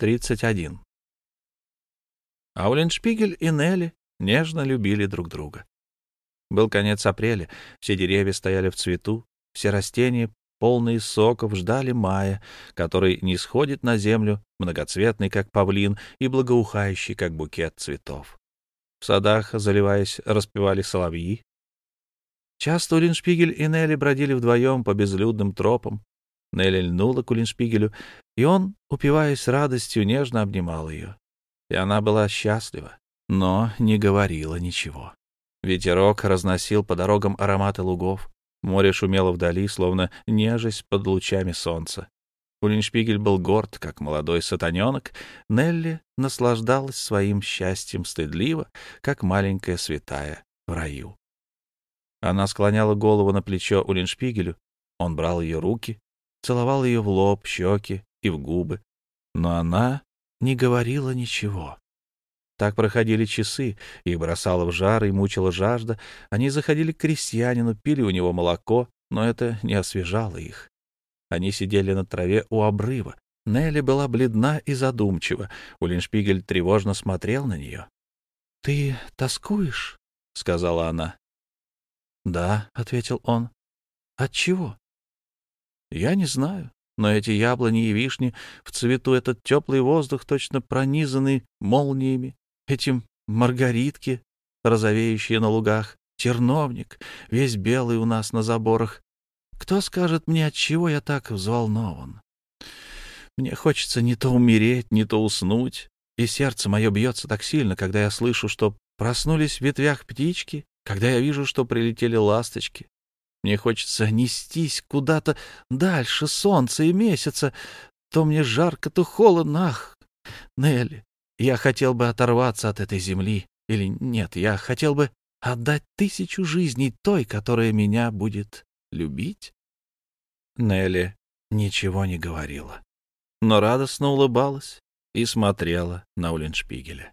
31. Ауленшпигель и Нелли нежно любили друг друга. Был конец апреля, все деревья стояли в цвету, все растения, полные соков, ждали мая, который не сходит на землю, многоцветный, как павлин, и благоухающий, как букет цветов. В садах, заливаясь, распевали соловьи. Часто Улиншпигель и Нелли бродили вдвоем по безлюдным тропам. Нелли льнула к Улиншпигелю, и он, упиваясь радостью, нежно обнимал ее. И она была счастлива, но не говорила ничего. Ветерок разносил по дорогам ароматы лугов. Море шумело вдали, словно нежесть под лучами солнца. Улиншпигель был горд, как молодой сатаненок. Нелли наслаждалась своим счастьем стыдливо, как маленькая святая в раю. Она склоняла голову на плечо Улиншпигелю. Он брал ее руки, целовал ее в лоб, щеки и в губы. Но она не говорила ничего. Так проходили часы, их бросало в жар и мучила жажда. Они заходили к крестьянину, пили у него молоко, но это не освежало их. Они сидели на траве у обрыва. Нелли была бледна и задумчива. Улиншпигель тревожно смотрел на нее. — Ты тоскуешь? — сказала она. — Да, — ответил он. — От чего? — Я не знаю но эти яблони и вишни в цвету, этот теплый воздух, точно пронизанный молниями, этим маргаритки, розовеющие на лугах, терновник, весь белый у нас на заборах. Кто скажет мне, от чего я так взволнован? Мне хочется не то умереть, не то уснуть, и сердце мое бьется так сильно, когда я слышу, что проснулись в ветвях птички, когда я вижу, что прилетели ласточки. Мне хочется нестись куда-то дальше солнца и месяца. То мне жарко, то холодно. Ах, Нелли, я хотел бы оторваться от этой земли. Или нет, я хотел бы отдать тысячу жизней той, которая меня будет любить. Нелли ничего не говорила, но радостно улыбалась и смотрела на Уллиншпигеля.